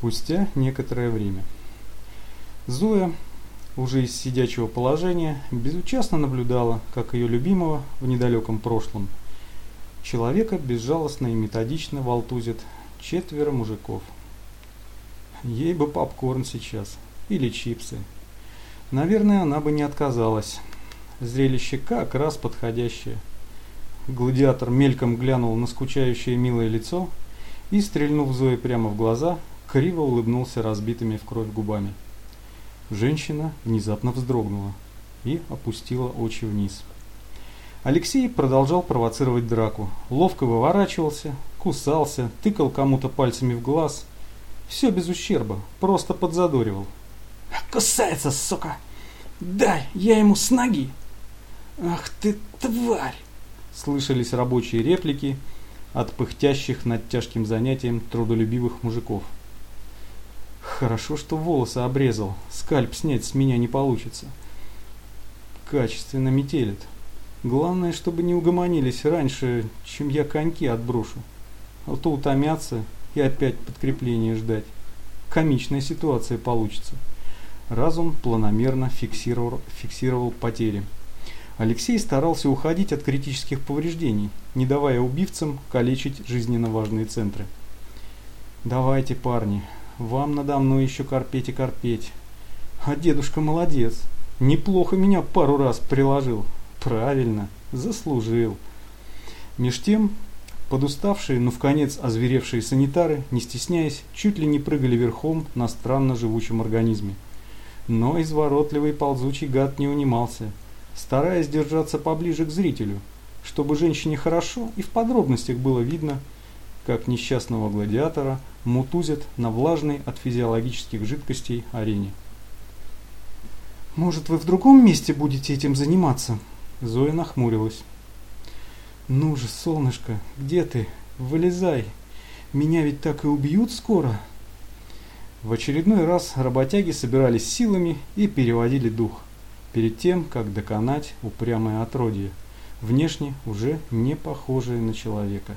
Спустя некоторое время. Зоя, уже из сидячего положения, безучастно наблюдала, как ее любимого в недалеком прошлом человека безжалостно и методично волтузят четверо мужиков. Ей бы попкорн сейчас, или чипсы. Наверное, она бы не отказалась. Зрелище как раз подходящее. Гладиатор мельком глянул на скучающее милое лицо и, стрельнув Зое прямо в глаза, криво улыбнулся разбитыми в кровь губами. Женщина внезапно вздрогнула и опустила очи вниз. Алексей продолжал провоцировать драку. Ловко выворачивался, кусался, тыкал кому-то пальцами в глаз. Все без ущерба, просто подзадоривал. «Кусается, сука! Дай, я ему с ноги!» «Ах ты, тварь!» Слышались рабочие реплики от пыхтящих над тяжким занятием трудолюбивых мужиков. Хорошо, что волосы обрезал. Скальп снять с меня не получится. Качественно метелит. Главное, чтобы не угомонились раньше, чем я коньки отброшу. А то утомятся и опять подкрепление ждать. Комичная ситуация получится. Разум планомерно фиксировал, фиксировал потери. Алексей старался уходить от критических повреждений, не давая убивцам калечить жизненно важные центры. «Давайте, парни, вам надо мной еще корпеть и корпеть. А дедушка молодец. Неплохо меня пару раз приложил. Правильно, заслужил. Меж тем, подуставшие, но в конец озверевшие санитары, не стесняясь, чуть ли не прыгали верхом на странно живучем организме. Но изворотливый ползучий гад не унимался, стараясь держаться поближе к зрителю, чтобы женщине хорошо и в подробностях было видно, как несчастного гладиатора мутузят на влажной от физиологических жидкостей арене. «Может, вы в другом месте будете этим заниматься?» Зоя нахмурилась. «Ну же, солнышко, где ты? Вылезай! Меня ведь так и убьют скоро!» В очередной раз работяги собирались силами и переводили дух, перед тем, как доконать упрямое отродье, внешне уже не похожее на человека.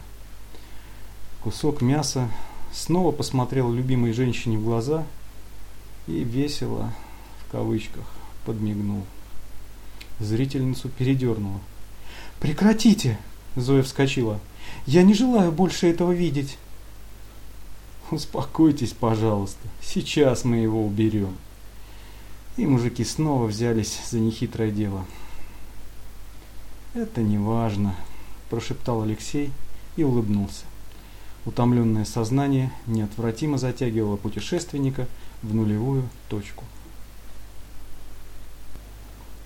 Кусок мяса снова посмотрел любимой женщине в глаза и весело, в кавычках, подмигнул. Зрительницу передернуло. «Прекратите!» – Зоя вскочила. «Я не желаю больше этого видеть!» «Успокойтесь, пожалуйста, сейчас мы его уберем!» И мужики снова взялись за нехитрое дело. «Это не важно», – прошептал Алексей и улыбнулся. Утомленное сознание неотвратимо затягивало путешественника в нулевую точку.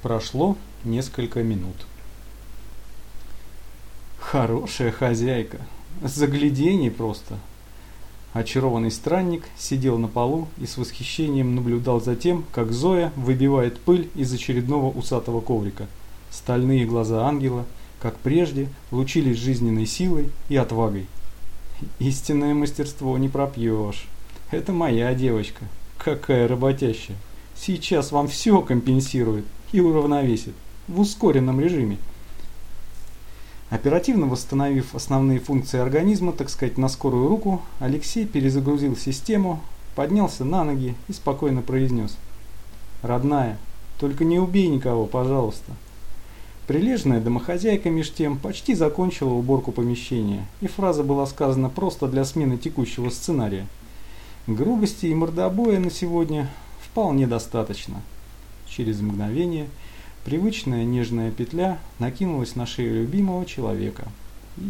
Прошло несколько минут. Хорошая хозяйка. Загляденье просто. Очарованный странник сидел на полу и с восхищением наблюдал за тем, как Зоя выбивает пыль из очередного усатого коврика. Стальные глаза ангела, как прежде, лучились жизненной силой и отвагой. Истинное мастерство не пропьешь. Это моя девочка. Какая работящая. Сейчас вам все компенсирует и уравновесит в ускоренном режиме. Оперативно восстановив основные функции организма, так сказать, на скорую руку, Алексей перезагрузил систему, поднялся на ноги и спокойно произнес. «Родная, только не убей никого, пожалуйста». Прилежная домохозяйка меж тем почти закончила уборку помещения, и фраза была сказана просто для смены текущего сценария. Грубости и мордобоя на сегодня вполне достаточно. Через мгновение привычная нежная петля накинулась на шею любимого человека. И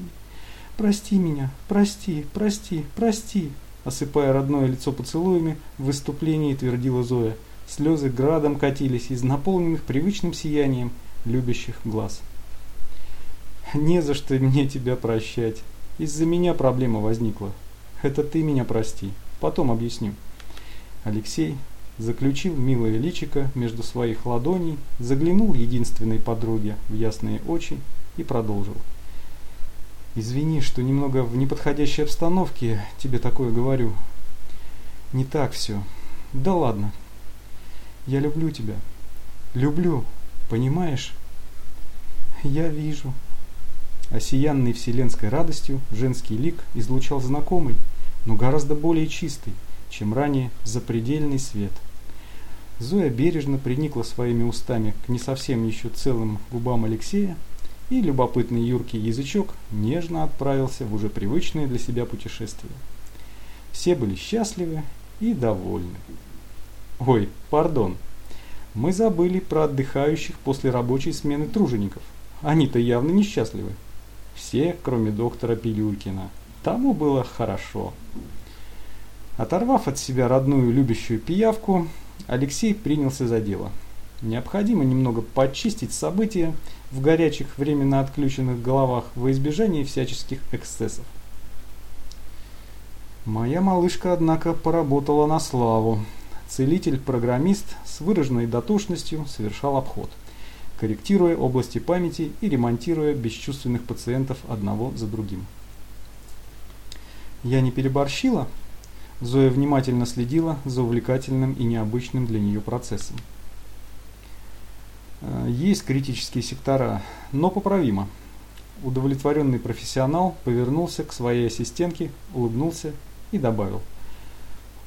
«Прости меня, прости, прости, прости!» Осыпая родное лицо поцелуями, в выступлении твердила Зоя. Слезы градом катились из наполненных привычным сиянием любящих глаз. «Не за что мне тебя прощать. Из-за меня проблема возникла. Это ты меня прости. Потом объясню». Алексей заключил милое личико между своих ладоней, заглянул единственной подруге в ясные очи и продолжил. «Извини, что немного в неподходящей обстановке тебе такое говорю. Не так все. Да ладно. Я люблю тебя. Люблю. Понимаешь? Я вижу. Осиянный вселенской радостью женский лик излучал знакомый, но гораздо более чистый, чем ранее запредельный свет. Зоя бережно приникла своими устами к не совсем еще целым губам Алексея, и любопытный юркий язычок нежно отправился в уже привычное для себя путешествие. Все были счастливы и довольны. Ой, пардон, мы забыли про отдыхающих после рабочей смены тружеников. Они-то явно несчастливы. Все, кроме доктора Пилюлькина. Тому было хорошо. Оторвав от себя родную любящую пиявку, Алексей принялся за дело. Необходимо немного почистить события в горячих, временно отключенных головах во избежание всяческих эксцессов. Моя малышка, однако, поработала на славу. Целитель-программист с выраженной дотошностью совершал обход, корректируя области памяти и ремонтируя бесчувственных пациентов одного за другим. Я не переборщила? Зоя внимательно следила за увлекательным и необычным для нее процессом. Э, есть критические сектора, но поправимо. Удовлетворенный профессионал повернулся к своей ассистентке, улыбнулся и добавил.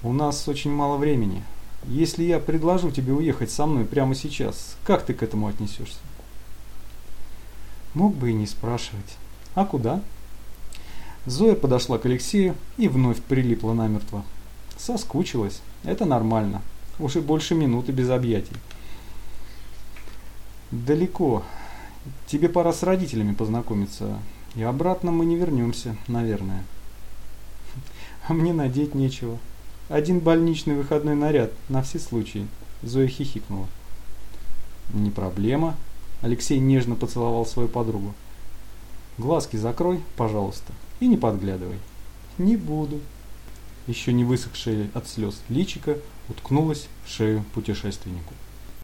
«У нас очень мало времени. Если я предложу тебе уехать со мной прямо сейчас, как ты к этому отнесешься?» Мог бы и не спрашивать. «А куда?» Зоя подошла к Алексею и вновь прилипла намертво. Соскучилась. Это нормально. Уже больше минуты без объятий. Далеко. Тебе пора с родителями познакомиться. И обратно мы не вернемся, наверное. А мне надеть нечего. Один больничный выходной наряд, на все случаи. Зоя хихикнула. Не проблема. Алексей нежно поцеловал свою подругу. Глазки закрой, пожалуйста, и не подглядывай. Не буду. Еще не высохшее от слез личика уткнулась в шею путешественнику.